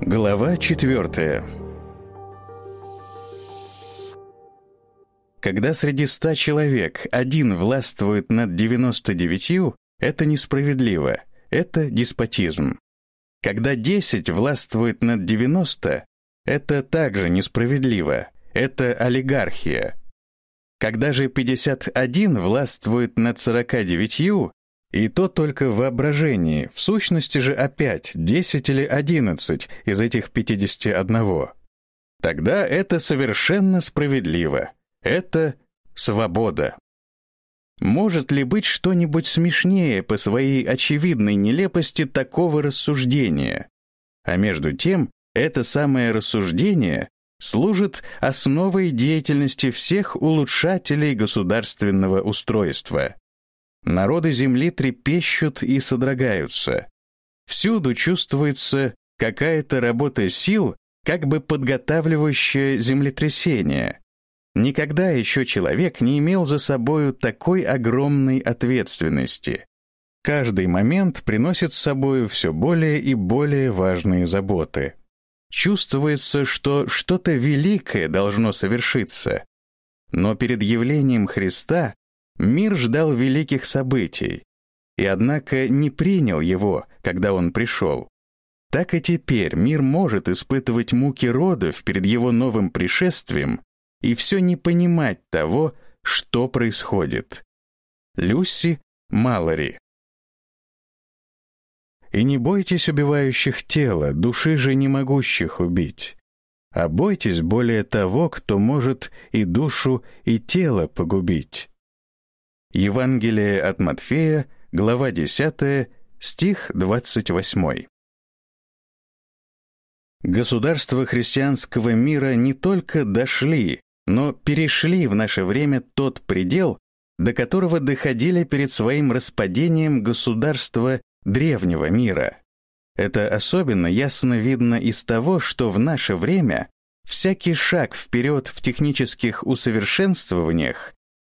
Глава четвертая Когда среди ста человек один властвует над девяносто девятью, это несправедливо, это деспотизм. Когда десять властвует над девяносто, это также несправедливо, это олигархия. Когда же пятьдесят один властвует над сорока девятью, и то только в воображении, в сущности же опять десять или одиннадцать из этих пятидесяти одного. Тогда это совершенно справедливо. Это свобода. Может ли быть что-нибудь смешнее по своей очевидной нелепости такого рассуждения? А между тем, это самое рассуждение служит основой деятельности всех улучшателей государственного устройства. Народы Земли трепещут и содрогаются. Всюду чувствуется какая-то работа сил, как бы подготавливающая землетрясение. Никогда еще человек не имел за собою такой огромной ответственности. Каждый момент приносит с собой все более и более важные заботы. Чувствуется, что что-то великое должно совершиться. Но перед явлением Христа мир ждал великих событий, и однако не принял его, когда он пришел. Так и теперь мир может испытывать муки родов перед его новым пришествием и все не понимать того, что происходит. Люси Малори И не бойтесь убивающих тела, души же не могущих убить. А бойтесь более того, кто может и душу, и тело погубить. Евангелие от Матфея, глава 10, стих 28. Государства христианского мира не только дошли, но перешли в наше время тот предел, до которого доходили перед своим распадением государства древнего мира. Это особенно ясно видно из того, что в наше время всякий шаг вперед в технических усовершенствованиях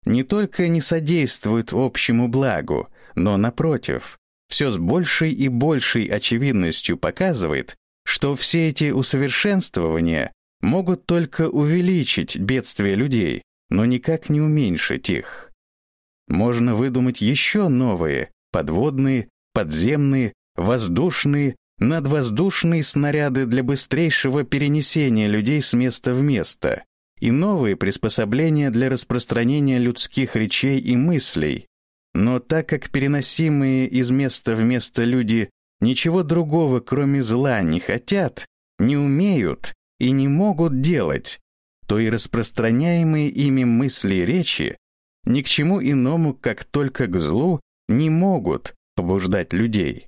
не только не содействует общему благу, но, напротив, все с большей и большей очевидностью показывает, что все эти усовершенствования могут только увеличить бедствия людей, но никак не уменьшить их. Можно выдумать еще новые, подводные, подземные, воздушные, надвоздушные снаряды для быстрейшего перенесения людей с места в место и новые приспособления для распространения людских речей и мыслей. Но так как переносимые из места в место люди ничего другого, кроме зла, не хотят, не умеют и не могут делать, то и распространяемые ими мысли и речи ни к чему иному, как только к злу, не могут побуждать людей.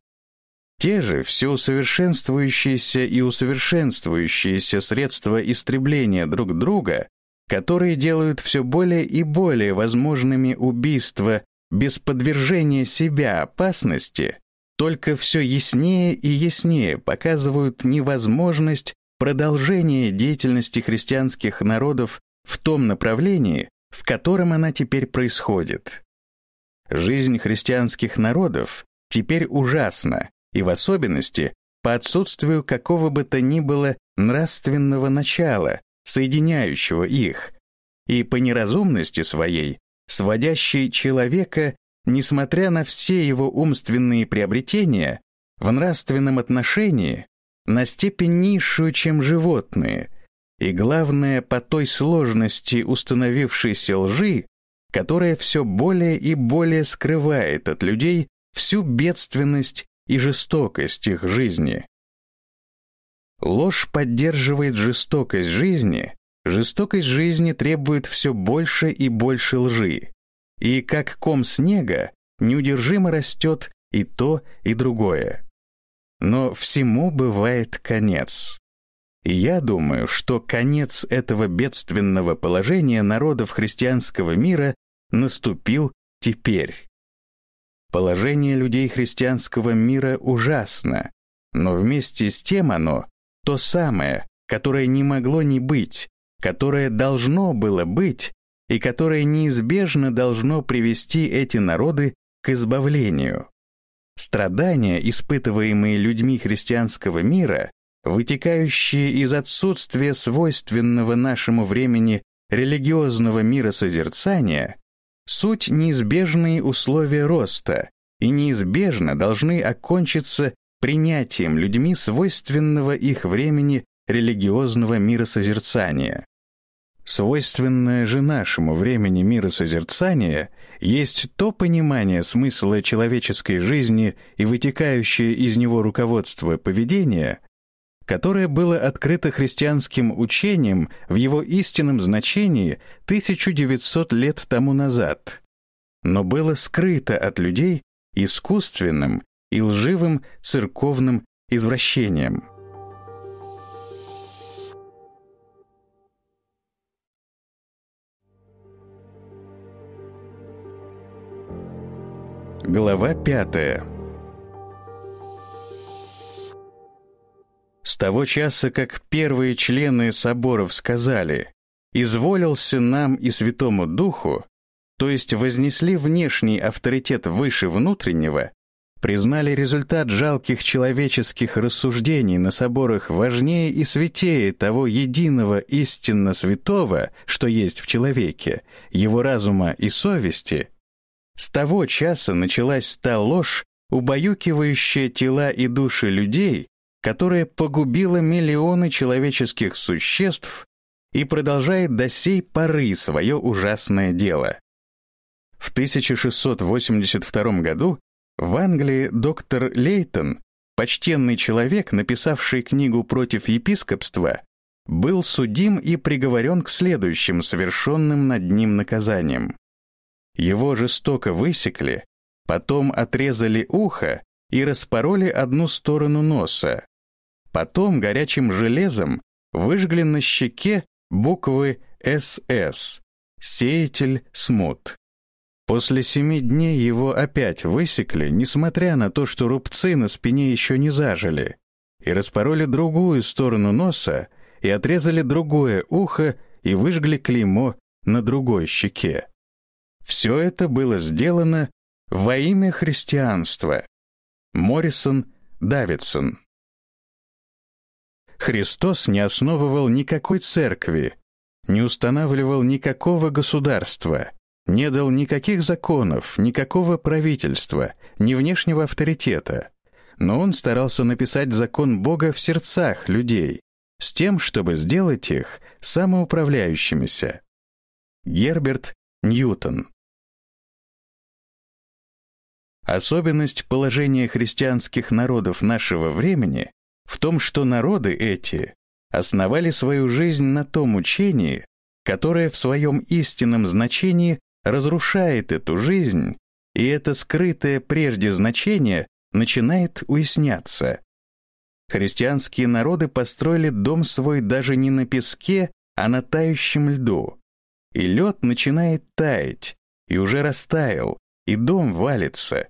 Те же все усовершенствующиеся и усовершенствующиеся средства истребления друг друга, которые делают все более и более возможными убийства без подвержения себя опасности, только все яснее и яснее показывают невозможность продолжения деятельности христианских народов в том направлении, в котором она теперь происходит. Жизнь христианских народов теперь ужасна, и в особенности по отсутствию какого бы то ни было нравственного начала, соединяющего их, и по неразумности своей, сводящей человека несмотря на все его умственные приобретения, в нравственном отношении на степень низшую, чем животные, и главное, по той сложности установившейся лжи, которая все более и более скрывает от людей всю бедственность и жестокость их жизни. Ложь поддерживает жестокость жизни, жестокость жизни требует все больше и больше лжи и как ком снега неудержимо растет и то, и другое. Но всему бывает конец. И я думаю, что конец этого бедственного положения народов христианского мира наступил теперь. Положение людей христианского мира ужасно, но вместе с тем оно то самое, которое не могло не быть, которое должно было быть и которое неизбежно должно привести эти народы к избавлению. Страдания, испытываемые людьми христианского мира, вытекающие из отсутствия свойственного нашему времени религиозного миросозерцания, суть неизбежные условия роста и неизбежно должны окончиться принятием людьми свойственного их времени религиозного миросозерцания. Свойственное же нашему времени миросозерцания есть то понимание смысла человеческой жизни и вытекающее из него руководство поведения, которое было открыто христианским учением в его истинном значении 1900 лет тому назад, но было скрыто от людей искусственным и лживым церковным извращением. Глава пятая С того часа, как первые члены соборов сказали «изволился нам и Святому Духу», то есть вознесли внешний авторитет выше внутреннего, признали результат жалких человеческих рассуждений на соборах важнее и святее того единого истинно святого, что есть в человеке, его разума и совести, с того часа началась та ложь, убаюкивающая тела и души людей, которая погубила миллионы человеческих существ и продолжает до сей поры свое ужасное дело. В 1682 году в Англии доктор Лейтон, почтенный человек, написавший книгу против епископства, был судим и приговорен к следующим совершенным над ним наказаниям. Его жестоко высекли, потом отрезали ухо и распороли одну сторону носа. Потом горячим железом выжгли на щеке буквы «СС» — «Сеятель смут». После семи дней его опять высекли, несмотря на то, что рубцы на спине еще не зажили, и распороли другую сторону носа, и отрезали другое ухо, и выжгли клеймо на другой щеке. Все это было сделано во имя христианства. Моррисон Давидсон Христос не основывал никакой церкви, не устанавливал никакого государства, не дал никаких законов, никакого правительства, ни внешнего авторитета. Но он старался написать закон Бога в сердцах людей, с тем, чтобы сделать их самоуправляющимися. Герберт Ньютон Особенность положения христианских народов нашего времени в том, что народы эти основали свою жизнь на том учении, которое в своем истинном значении разрушает эту жизнь, и это скрытое прежде значение начинает уясняться. Христианские народы построили дом свой даже не на песке, а на тающем льду. И лед начинает таять, и уже растаял, и дом валится,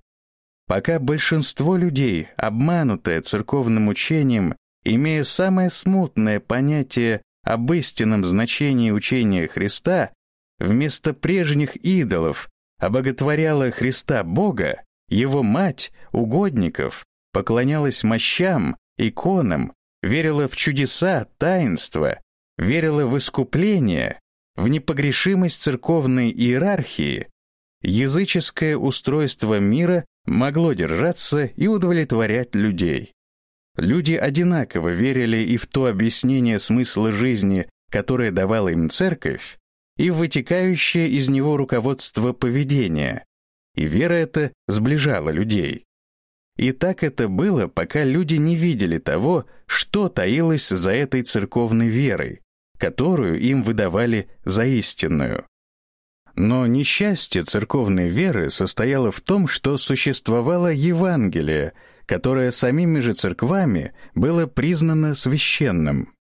Пока большинство людей, обманутое церковным учением, имея самое смутное понятие об истинном значении учения Христа, вместо прежних идолов обоготворяла Христа Бога, его мать, угодников, поклонялась мощам, иконам, верила в чудеса, таинства, верила в искупление, в непогрешимость церковной иерархии, языческое устройство мира могло держаться и удовлетворять людей. Люди одинаково верили и в то объяснение смысла жизни, которое давала им церковь, и в вытекающее из него руководство поведения, и вера эта сближала людей. И так это было, пока люди не видели того, что таилось за этой церковной верой, которую им выдавали за истинную. Но несчастье церковной веры состояло в том, что существовало Евангелие, которое самими же церквами было признано священным.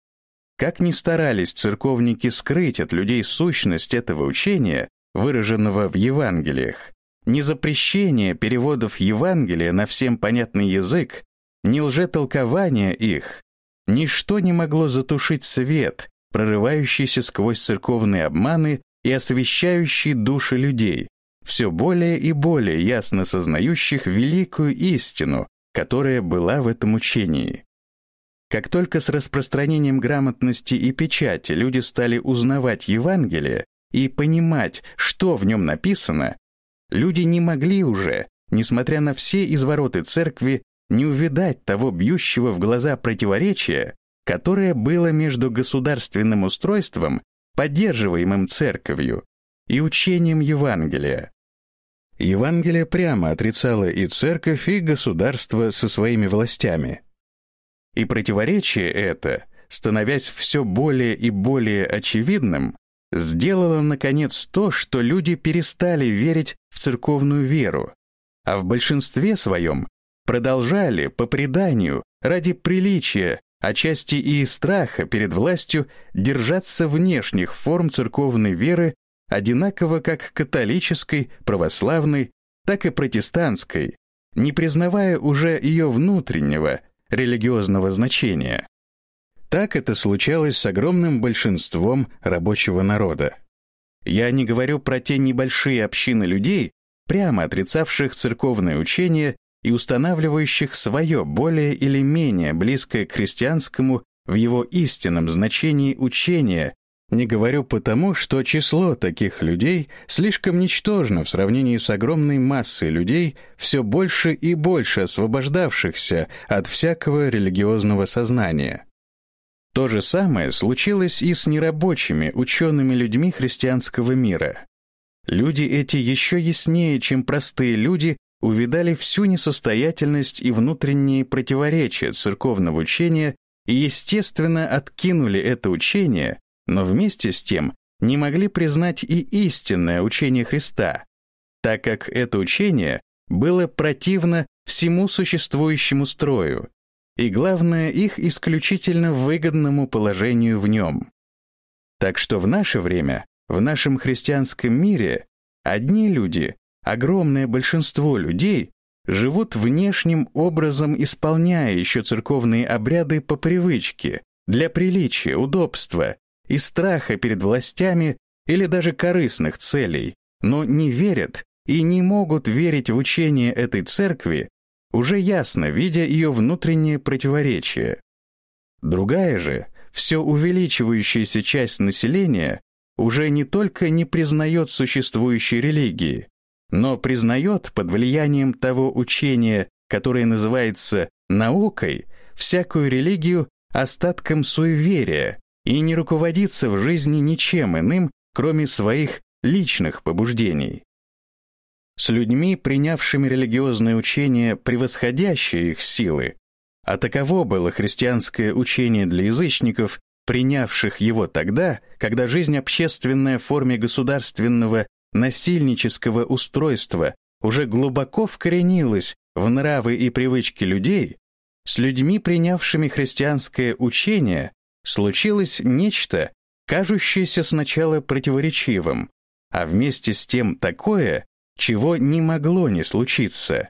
Как ни старались церковники скрыть от людей сущность этого учения, выраженного в Евангелиях, ни запрещение переводов Евангелия на всем понятный язык, ни лжетолкование их, ничто не могло затушить свет, прорывающийся сквозь церковные обманы и освещающий души людей, все более и более ясно сознающих великую истину, которая была в этом учении. как только с распространением грамотности и печати люди стали узнавать Евангелие и понимать, что в нем написано, люди не могли уже, несмотря на все извороты церкви, не увидать того бьющего в глаза противоречия, которое было между государственным устройством, поддерживаемым церковью, и учением Евангелия. Евангелие прямо отрицало и церковь, и государство со своими властями. И противоречие это, становясь все более и более очевидным, сделало, наконец, то, что люди перестали верить в церковную веру, а в большинстве своем продолжали, по преданию, ради приличия, отчасти и страха перед властью, держаться внешних форм церковной веры одинаково как католической, православной, так и протестантской, не признавая уже ее внутреннего, религиозного значения. Так это случалось с огромным большинством рабочего народа. Я не говорю про те небольшие общины людей, прямо отрицавших церковное учение и устанавливающих свое более или менее близкое к христианскому в его истинном значении учение, не говорю потому, что число таких людей слишком ничтожно в сравнении с огромной массой людей, все больше и больше освобождавшихся от всякого религиозного сознания. То же самое случилось и с нерабочими, учеными людьми христианского мира. Люди эти еще яснее, чем простые люди, увидали всю несостоятельность и внутренние противоречия церковного учения и, естественно, откинули это учение, но вместе с тем не могли признать и истинное учение Христа, так как это учение было противно всему существующему строю, и, главное, их исключительно выгодному положению в нем. Так что в наше время, в нашем христианском мире, одни люди огромное большинство людей живут внешним образом, исполняя еще церковные обряды по привычке, для приличия, удобства и страха перед властями или даже корыстных целей, но не верят и не могут верить в учение этой церкви, уже ясно видя ее внутреннее противоречие. Другая же, все увеличивающаяся часть населения уже не только не признает существующей религии, но признает под влиянием того учения, которое называется наукой, всякую религию остатком суеверия и не руководится в жизни ничем иным, кроме своих личных побуждений. С людьми, принявшими религиозное учение, превосходящие их силы, а таково было христианское учение для язычников, принявших его тогда, когда жизнь общественная в форме государственного насильнического устройства уже глубоко вкоренилось в нравы и привычки людей, с людьми, принявшими христианское учение, случилось нечто, кажущееся сначала противоречивым, а вместе с тем такое, чего не могло не случиться.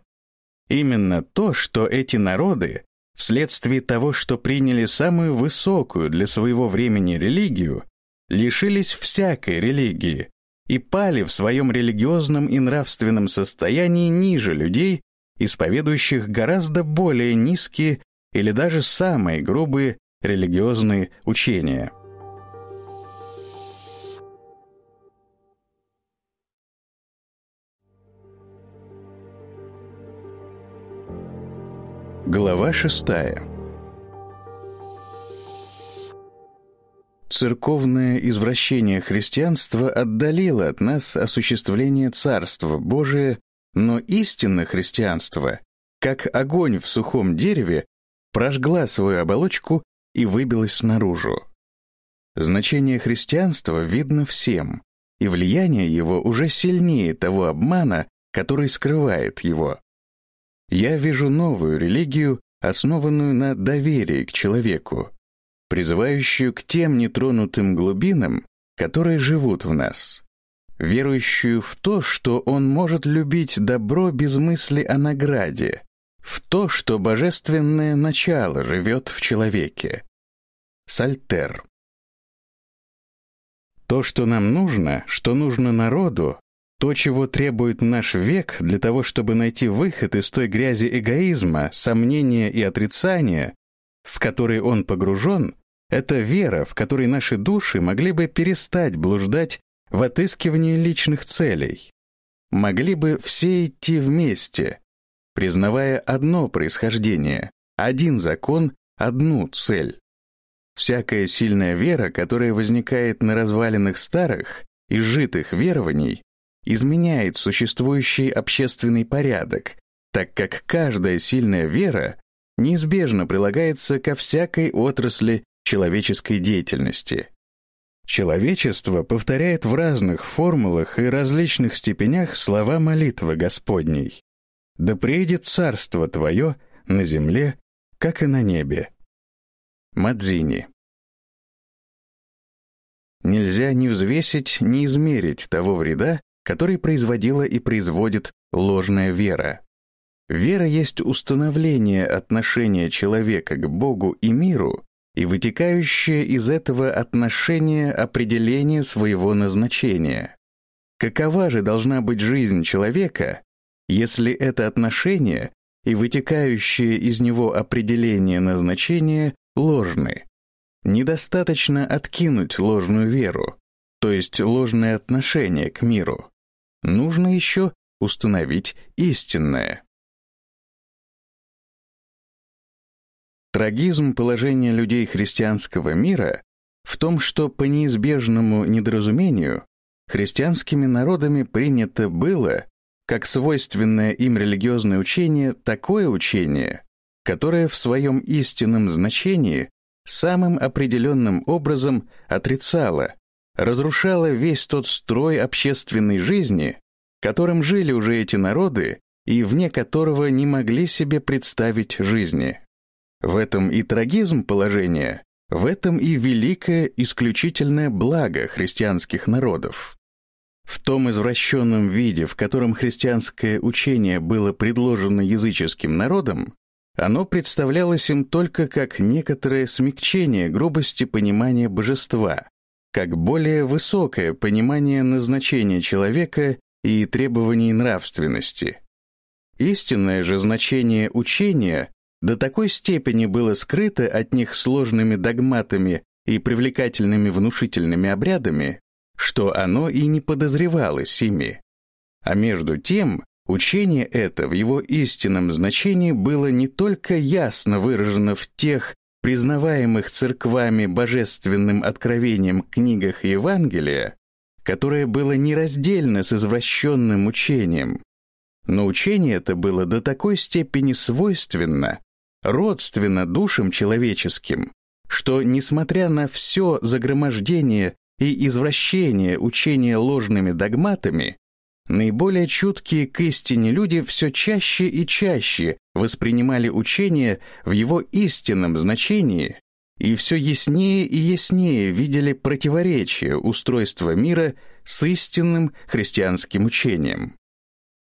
Именно то, что эти народы, вследствие того, что приняли самую высокую для своего времени религию, лишились всякой религии, и пали в своем религиозном и нравственном состоянии ниже людей, исповедующих гораздо более низкие или даже самые грубые религиозные учения. Глава шестая Церковное извращение христианства отдалило от нас осуществление Царства Божия, но истинное христианство, как огонь в сухом дереве, прожгла свою оболочку и выбилась наружу. Значение христианства видно всем, и влияние его уже сильнее того обмана, который скрывает его. Я вижу новую религию, основанную на доверии к человеку, призывающую к тем нетронутым глубинам, которые живут в нас, верующую в то, что он может любить добро без мысли о награде, в то, что божественное начало живет в человеке. Сальтер. То, что нам нужно, что нужно народу, то, чего требует наш век для того, чтобы найти выход из той грязи эгоизма, сомнения и отрицания, в который он погружен, это вера, в которой наши души могли бы перестать блуждать в отыскивании личных целей. Могли бы все идти вместе, признавая одно происхождение, один закон, одну цель. Всякая сильная вера, которая возникает на развалинах старых, изжитых верований, изменяет существующий общественный порядок, так как каждая сильная вера неизбежно прилагается ко всякой отрасли человеческой деятельности. Человечество повторяет в разных формулах и различных степенях слова молитвы Господней. «Да приедет царство Твое на земле, как и на небе». Мадзини Нельзя ни взвесить, ни измерить того вреда, который производила и производит ложная вера. Вера есть установление отношения человека к Богу и миру и вытекающее из этого отношения определение своего назначения. Какова же должна быть жизнь человека, если это отношение и вытекающее из него определение назначения ложны? Недостаточно откинуть ложную веру, то есть ложное отношение к миру. Нужно еще установить истинное. Трагизм положения людей христианского мира в том, что по неизбежному недоразумению христианскими народами принято было, как свойственное им религиозное учение, такое учение, которое в своем истинном значении самым определенным образом отрицало, разрушало весь тот строй общественной жизни, которым жили уже эти народы и вне которого не могли себе представить жизни. В этом и трагизм положения, в этом и великое исключительное благо христианских народов. В том извращенном виде, в котором христианское учение было предложено языческим народам, оно представлялось им только как некоторое смягчение грубости понимания божества, как более высокое понимание назначения человека и требований нравственности. Истинное же значение учения до такой степени было скрыто от них сложными догматами и привлекательными внушительными обрядами, что оно и не подозревалось ими. А между тем, учение это в его истинном значении было не только ясно выражено в тех признаваемых церквами божественным откровением книгах Евангелия, которое было нераздельно с извращенным учением, но учение это было до такой степени свойственно родственно душам человеческим, что, несмотря на все загромождение и извращение учения ложными догматами, наиболее чуткие к истине люди все чаще и чаще воспринимали учение в его истинном значении и все яснее и яснее видели противоречие устройства мира с истинным христианским учением.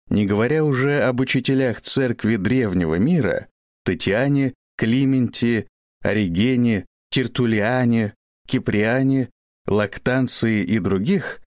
Не говоря уже об учителях церкви древнего мира, Татьяне, Клименте, Оригене, Тертулиане, Киприане, Лактанции и других,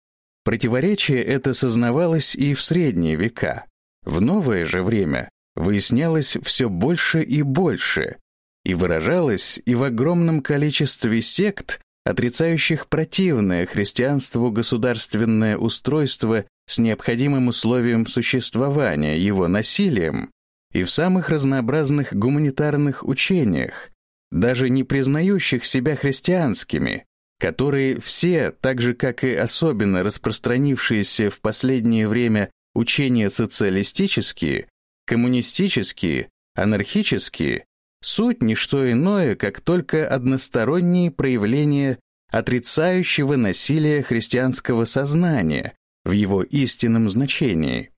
противоречие это сознавалось и в средние века. В новое же время выяснялось все больше и больше, и выражалось и в огромном количестве сект, отрицающих противное христианству государственное устройство с необходимым условием существования его насилием и в самых разнообразных гуманитарных учениях, даже не признающих себя христианскими, которые все, так же как и особенно распространившиеся в последнее время учения социалистические, коммунистические, анархические, суть не что иное, как только односторонние проявления отрицающего насилия христианского сознания в его истинном значении.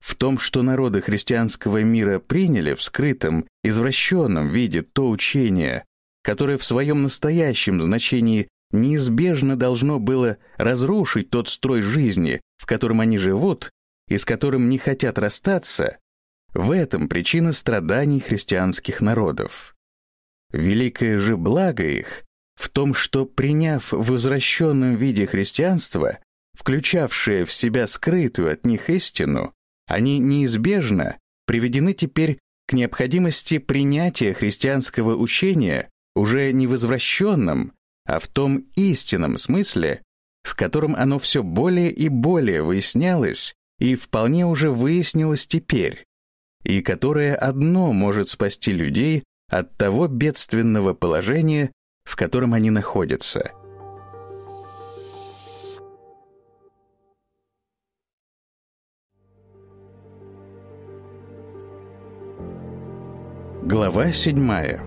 В том, что народы христианского мира приняли в скрытом, извращенном виде то учение, которое в своем настоящем значении неизбежно должно было разрушить тот строй жизни, в котором они живут и с которым не хотят расстаться, в этом причина страданий христианских народов. Великое же благо их в том, что, приняв в возвращенном виде христианство, включавшее в себя скрытую от них истину, они неизбежно приведены теперь к необходимости принятия христианского учения уже не возвращенном, а в том истинном смысле, в котором оно все более и более выяснялось и вполне уже выяснилось теперь, и которое одно может спасти людей от того бедственного положения, в котором они находятся. Глава седьмая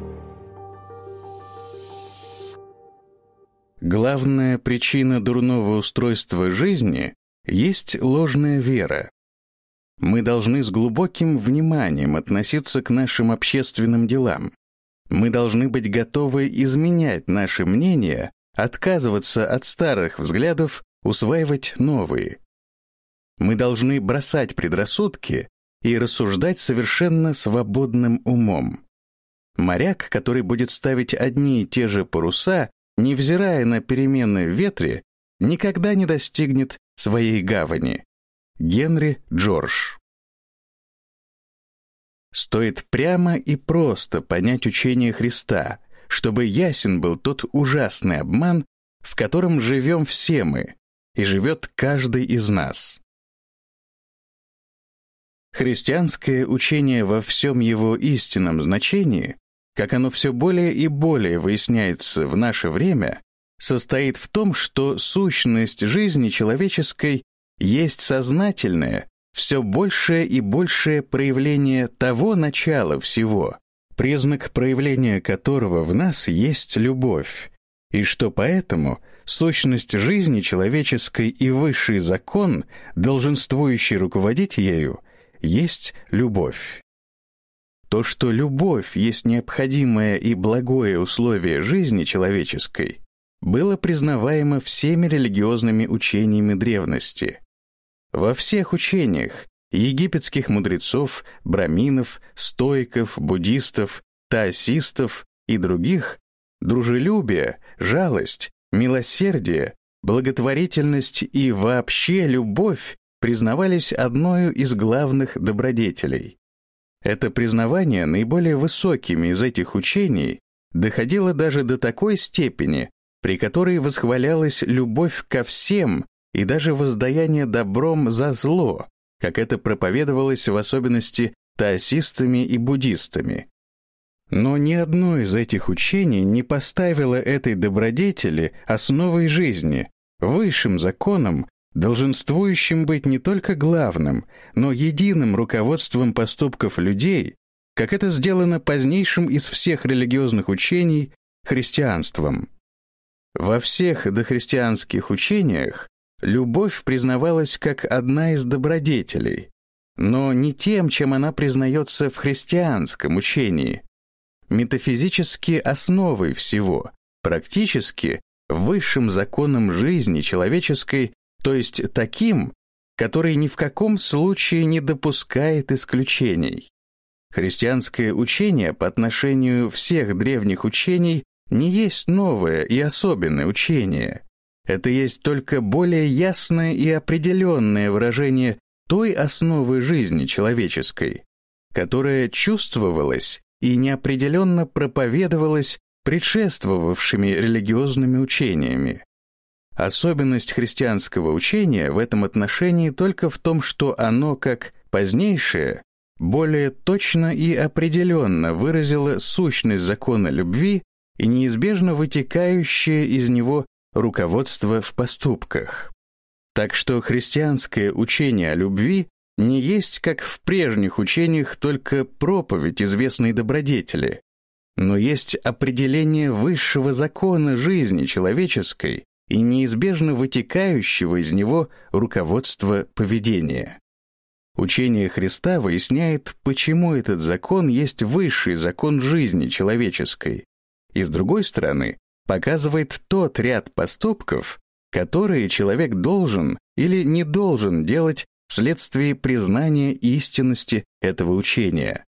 Главная причина дурного устройства жизни есть ложная вера. Мы должны с глубоким вниманием относиться к нашим общественным делам. Мы должны быть готовы изменять наши мнения, отказываться от старых взглядов, усваивать новые. Мы должны бросать предрассудки и рассуждать совершенно свободным умом. Моряк, который будет ставить одни и те же паруса, невзирая на перемены в ветре, никогда не достигнет своей гавани. Генри Джордж Стоит прямо и просто понять учение Христа, чтобы ясен был тот ужасный обман, в котором живем все мы, и живет каждый из нас. Христианское учение во всем его истинном значении как оно все более и более выясняется в наше время, состоит в том, что сущность жизни человеческой есть сознательное, все большее и большее проявление того начала всего, признак проявления которого в нас есть любовь, и что поэтому сущность жизни человеческой и высший закон, долженствующий руководить ею, есть любовь. То, что любовь есть необходимое и благое условие жизни человеческой, было признаваемо всеми религиозными учениями древности. Во всех учениях египетских мудрецов, браминов, стоиков, буддистов, таосистов и других дружелюбие, жалость, милосердие, благотворительность и вообще любовь признавались одной из главных добродетелей. Это признавание наиболее высокими из этих учений доходило даже до такой степени, при которой восхвалялась любовь ко всем и даже воздаяние добром за зло, как это проповедовалось в особенности таосистами и буддистами. Но ни одно из этих учений не поставило этой добродетели основой жизни, высшим законом, долженствующим быть не только главным, но единым руководством поступков людей, как это сделано позднейшим из всех религиозных учений христианством. Во всех дохристианских учениях любовь признавалась как одна из добродетелей, но не тем, чем она признается в христианском учении, метафизически основой всего, практически высшим законом жизни человеческой то есть таким, который ни в каком случае не допускает исключений. Христианское учение по отношению всех древних учений не есть новое и особенное учение. Это есть только более ясное и определенное выражение той основы жизни человеческой, которая чувствовалась и неопределенно проповедовалась предшествовавшими религиозными учениями. Особенность христианского учения в этом отношении только в том, что оно, как позднейшее, более точно и определенно выразило сущность закона любви и неизбежно вытекающее из него руководство в поступках. Так что христианское учение о любви не есть, как в прежних учениях, только проповедь известной добродетели, но есть определение высшего закона жизни человеческой, и неизбежно вытекающего из него руководства поведения. Учение Христа выясняет, почему этот закон есть высший закон жизни человеческой, и, с другой стороны, показывает тот ряд поступков, которые человек должен или не должен делать вследствие признания истинности этого учения.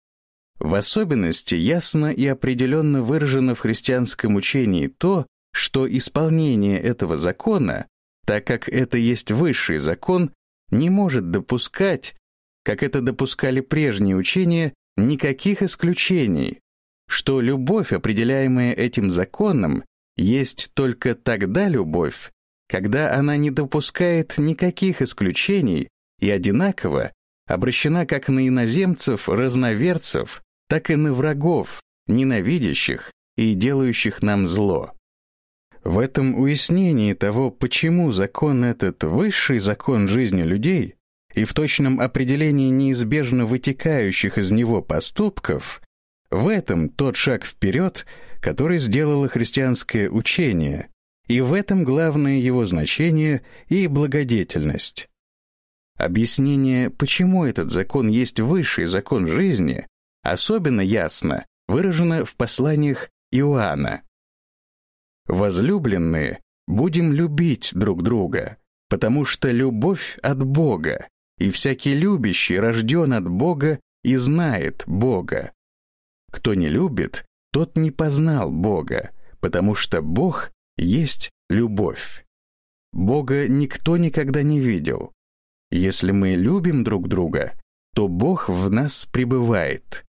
В особенности ясно и определенно выражено в христианском учении то, что исполнение этого закона, так как это есть высший закон, не может допускать, как это допускали прежние учения, никаких исключений, что любовь, определяемая этим законом, есть только тогда любовь, когда она не допускает никаких исключений и одинаково обращена как на иноземцев, разноверцев, так и на врагов, ненавидящих и делающих нам зло. В этом уяснении того, почему закон этот высший закон жизни людей, и в точном определении неизбежно вытекающих из него поступков, в этом тот шаг вперед, который сделало христианское учение, и в этом главное его значение и благодетельность. Объяснение, почему этот закон есть высший закон жизни, особенно ясно выражено в посланиях Иоанна. «Возлюбленные, будем любить друг друга, потому что любовь от Бога, и всякий любящий рожден от Бога и знает Бога. Кто не любит, тот не познал Бога, потому что Бог есть любовь. Бога никто никогда не видел. Если мы любим друг друга, то Бог в нас пребывает.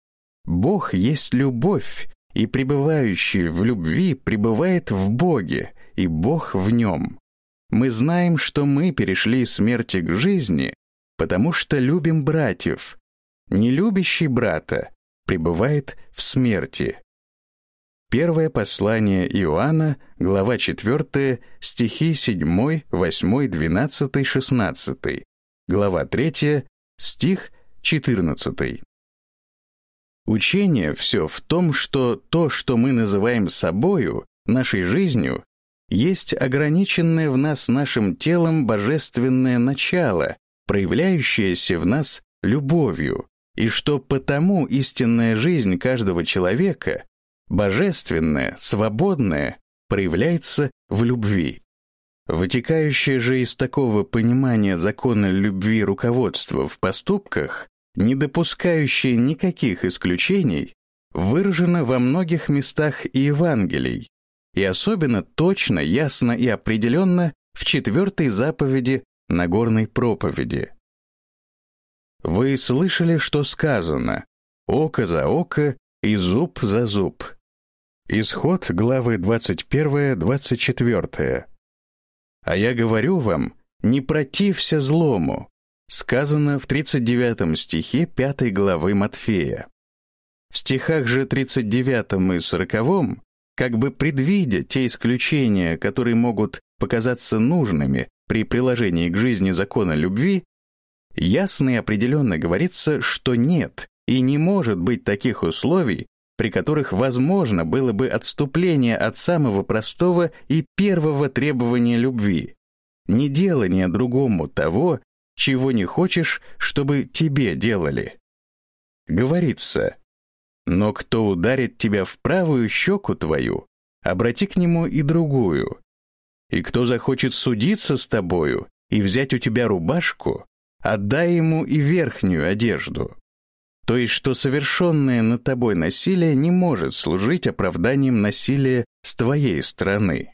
Бог есть любовь, и пребывающий в любви пребывает в Боге, и Бог в нем. Мы знаем, что мы перешли из смерти к жизни, потому что любим братьев. Не любящий брата пребывает в смерти. Первое послание Иоанна, глава 4, стихи 7, 8, 12, 16, глава 3, стих 14. Учение все в том, что то, что мы называем собою, нашей жизнью, есть ограниченное в нас нашим телом божественное начало, проявляющееся в нас любовью, и что потому истинная жизнь каждого человека, божественная, свободная, проявляется в любви. Вытекающее же из такого понимания закона любви руководства в поступках не допускающее никаких исключений, выражено во многих местах Евангелий, и особенно точно, ясно и определенно в четвертой заповеди Нагорной проповеди. Вы слышали, что сказано «око за око и зуб за зуб». Исход главы 21-24. «А я говорю вам, не протився злому, сказано в 39 стихе 5 главы Матфея. В стихах же 39 и 40, как бы предвидя те исключения, которые могут показаться нужными при приложении к жизни закона любви, ясно и определенно говорится, что нет и не может быть таких условий, при которых возможно было бы отступление от самого простого и первого требования любви, не делание другому того, чего не хочешь, чтобы тебе делали. Говорится, но кто ударит тебя в правую щеку твою, обрати к нему и другую. И кто захочет судиться с тобою и взять у тебя рубашку, отдай ему и верхнюю одежду. То есть, что совершенное над тобой насилие не может служить оправданием насилия с твоей стороны.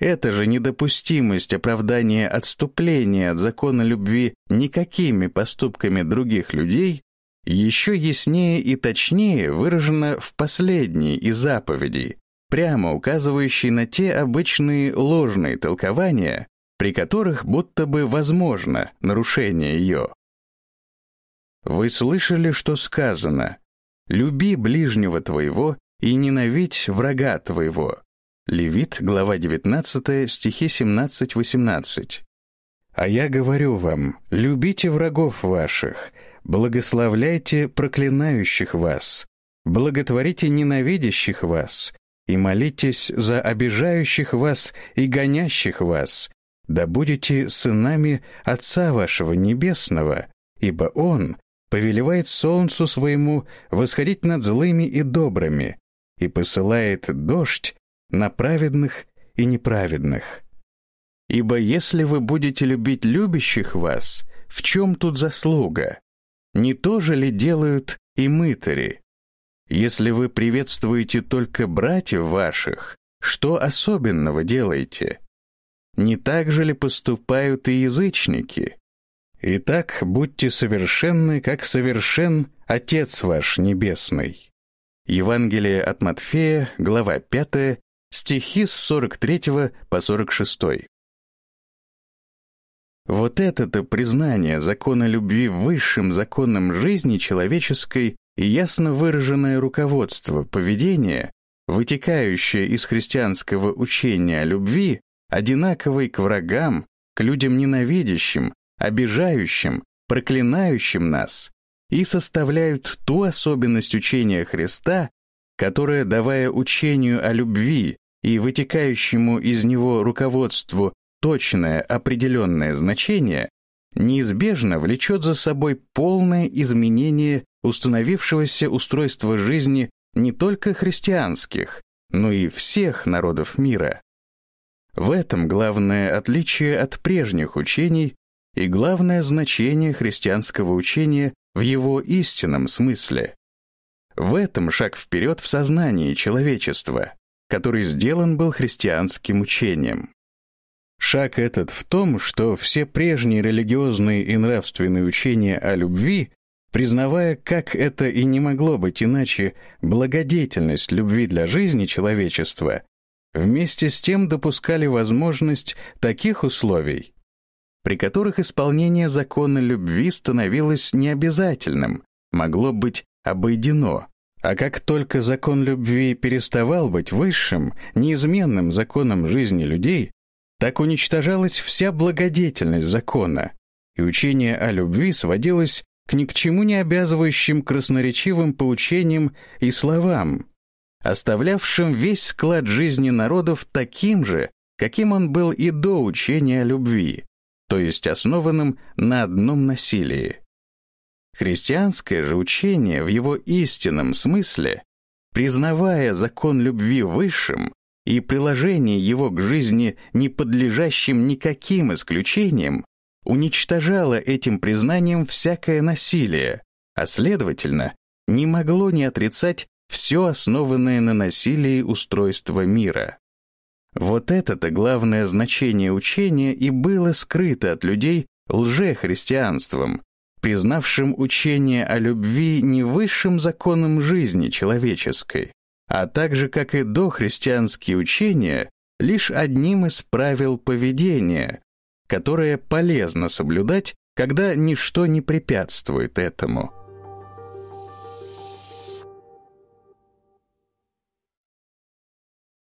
Эта же недопустимость оправдания отступления от закона любви никакими поступками других людей еще яснее и точнее выражена в последней из заповедей, прямо указывающей на те обычные ложные толкования, при которых будто бы возможно нарушение ее. Вы слышали, что сказано «Люби ближнего твоего и ненавидь врага твоего». Левит, глава 19, стихи 17-18. «А я говорю вам, любите врагов ваших, благословляйте проклинающих вас, благотворите ненавидящих вас, и молитесь за обижающих вас и гонящих вас, да будете сынами Отца вашего Небесного, ибо Он повелевает солнцу своему восходить над злыми и добрыми и посылает дождь на праведных и неправедных. Ибо если вы будете любить любящих вас, в чем тут заслуга? Не то же ли делают и мытари? Если вы приветствуете только братьев ваших, что особенного делаете? Не так же ли поступают и язычники? Итак, будьте совершенны, как совершен Отец ваш Небесный. Евангелие от Матфея, глава 5, стихи с 43 по 46. Вот это-то признание закона любви высшим законом жизни человеческой и ясно выраженное руководство поведения, вытекающее из христианского учения о любви, одинаковой к врагам, к людям ненавидящим, обижающим, проклинающим нас, и составляют ту особенность учения Христа, которая, давая учению о любви и вытекающему из него руководству точное определенное значение, неизбежно влечет за собой полное изменение установившегося устройства жизни не только христианских, но и всех народов мира. В этом главное отличие от прежних учений и главное значение христианского учения в его истинном смысле. В этом шаг вперед в сознании человечества, который сделан был христианским учением. Шаг этот в том, что все прежние религиозные и нравственные учения о любви, признавая, как это и не могло быть иначе, благодетельность любви для жизни человечества, вместе с тем допускали возможность таких условий, при которых исполнение закона любви становилось необязательным, могло быть обойдено. А как только закон любви переставал быть высшим, неизменным законом жизни людей, так уничтожалась вся благодетельность закона, и учение о любви сводилось к ни к чему не обязывающим красноречивым поучениям и словам, оставлявшим весь склад жизни народов таким же, каким он был и до учения о любви то есть основанным на одном насилии. Христианское же учение в его истинном смысле, признавая закон любви высшим и приложение его к жизни не подлежащим никаким исключениям, уничтожало этим признанием всякое насилие, а следовательно, не могло не отрицать все основанное на насилии устройство мира. Вот это-то главное значение учения и было скрыто от людей лжехристианством, признавшим учение о любви не высшим законом жизни человеческой, а также, как и дохристианские учения, лишь одним из правил поведения, которое полезно соблюдать, когда ничто не препятствует этому.